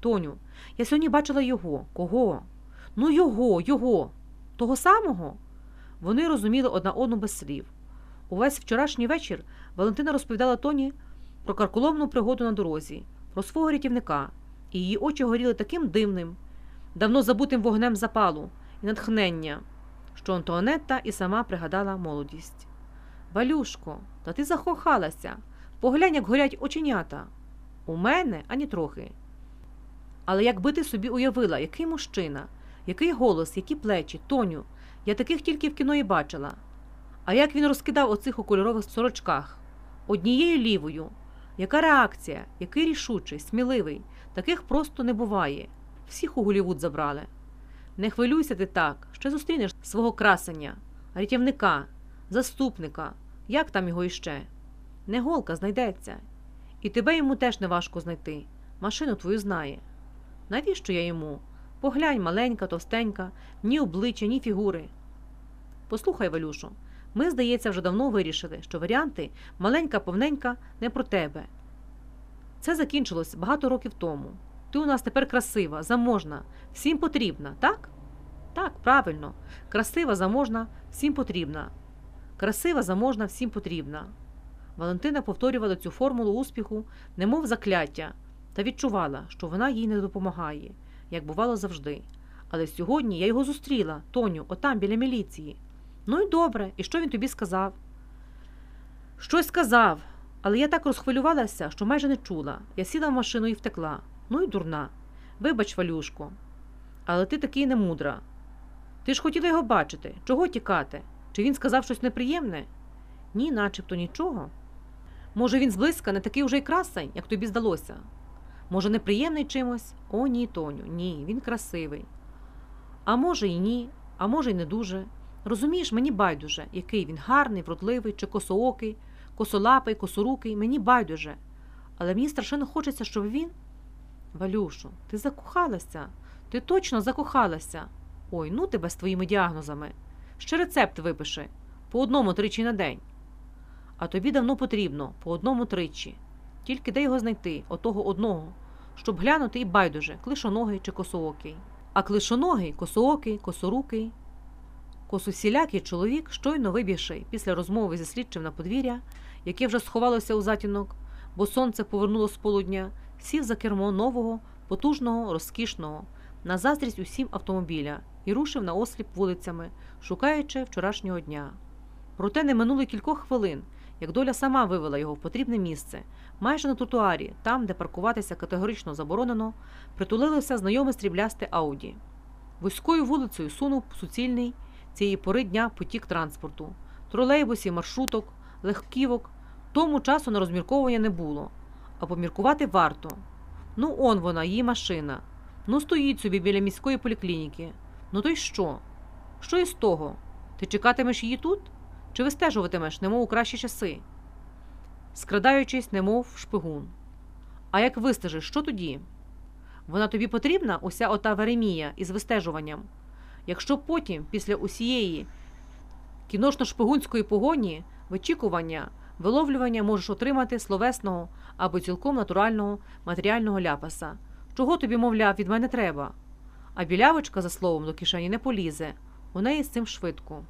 Тоню, я сьогодні бачила його. Кого? Ну, його, його. Того самого? Вони розуміли одна одну без слів. Увесь вчорашній вечір Валентина розповідала Тоні про карколомну пригоду на дорозі, про свого рятівника, і її очі горіли таким дивним, давно забутим вогнем запалу і натхнення, що Антуанетта і сама пригадала молодість. Валюшко, та ти захохалася. Поглянь, як горять оченята. У мене ані трохи. Але якби ти собі уявила, який мужчина, який голос, які плечі, Тоню, я таких тільки в кіно і бачила. А як він розкидав оцих у кольорових сорочках, однією лівою. Яка реакція, який рішучий, сміливий, таких просто не буває. Всіх у Голівуд забрали. Не хвилюйся ти так, ще зустрінеш свого красення, рятівника, заступника, як там його іще. Не голка знайдеться. І тебе йому теж не важко знайти. Машину твою знає. Навіщо я йому? Поглянь, маленька, товстенька, ні обличчя, ні фігури. Послухай, Валюшо, ми, здається, вже давно вирішили, що варіанти маленька, повненька не про тебе. Це закінчилось багато років тому. Ти у нас тепер красива, заможна, всім потрібна, так? Так, правильно. Красива, заможна, всім потрібна. Красива, заможна, всім потрібна. Валентина повторювала цю формулу успіху, немов закляття, та відчувала, що вона їй не допомагає, як бувало завжди. Але сьогодні я його зустріла, Тоню, отам біля міліції. Ну і добре, і що він тобі сказав? Щось сказав, але я так розхвилювалася, що майже не чула. Я сіла в машину і втекла. Ну і дурна. Вибач, Валюшко, але ти такий немудра. Ти ж хотіла його бачити. Чого тікати? Чи він сказав щось неприємне? Ні, начебто нічого. Може, він зблизька не такий уже й красень, як тобі здалося. Може, неприємний чимось? О, ні, Тоню, ні, він красивий. А може, і ні, а може, й не дуже. Розумієш, мені байдуже, який він гарний, вродливий, чи косоокий, косолапий, косорукий, мені байдуже. Але мені страшенно хочеться, щоб він. Валюшу, ти закохалася, ти точно закохалася. Ой, ну тебе з твоїми діагнозами. Ще рецепт випиши по одному тричі на день. А тобі давно потрібно по одному тричі. Тільки де його знайти, отого одного, щоб глянути і байдуже, клишоногий чи косоокий. А клишоногий, косоокий, косорукий. Косусілякий чоловік, щойно вибігши після розмови зі слідчим на подвір'я, яке вже сховалося у затінок, бо сонце повернуло з полудня, сів за кермо нового, потужного, розкішного, на заздрість усім автомобіля і рушив на осліп вулицями, шукаючи вчорашнього дня. Проте не минуло кількох хвилин, як доля сама вивела його в потрібне місце, майже на тротуарі, там, де паркуватися категорично заборонено, притулилося знайоме стріблясте Ауді. Вузькою вулицею сунув суцільний цієї пори дня потік транспорту, тролейбусів, маршруток, легківок. Тому часу на розмірковування не було, а поміркувати варто. Ну, он вона, її машина. Ну, стоїть собі біля міської поліклініки. Ну то й що? Що із того? Ти чекатимеш її тут? Чи вистежуватимеш, немов у кращі часи? Скрадаючись, немов шпигун. А як вистежиш, що тоді? Вона тобі потрібна, уся ота Веремія із вистежуванням. Якщо потім, після усієї кіношно-шпигунської погоні, вичікування, виловлювання можеш отримати словесного або цілком натурального матеріального ляпаса, чого тобі, мовляв, від мене треба? А білявочка, за словом, до кишені не полізе, у неї з цим швидко.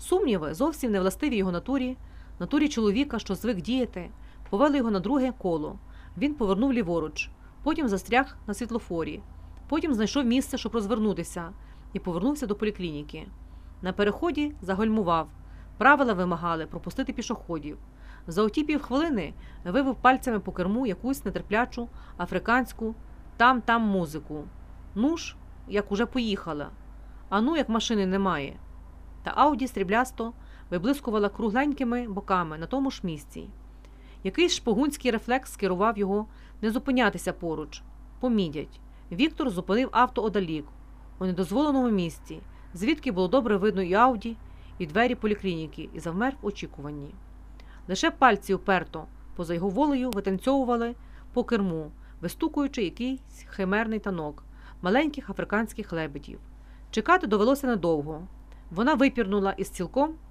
Сумніви зовсім не властиві його натурі, натурі чоловіка, що звик діяти, повели його на друге коло. Він повернув ліворуч, потім застряг на світлофорі, потім знайшов місце, щоб розвернутися, і повернувся до поліклініки. На переході загальмував. Правила вимагали пропустити пішоходів. За оті півхвилини вивив пальцями по керму якусь нетерплячу африканську там-там музику. Ну ж, як уже поїхала. А ну, як машини немає. Та Ауді стріблясто виблискувала кругленькими боками на тому ж місці. Якийсь шпигунський рефлекс скерував його не зупинятися поруч. Помідять. Віктор зупинив авто одалік, у недозволеному місці, звідки було добре видно і Ауді, і двері поліклініки, і завмер в очікуванні. Лише пальці уперто, поза його волею, витанцьовували по керму, вистукуючи якийсь химерний танок маленьких африканських лебедів. Чекати довелося недовго. Вона випірнула із цілком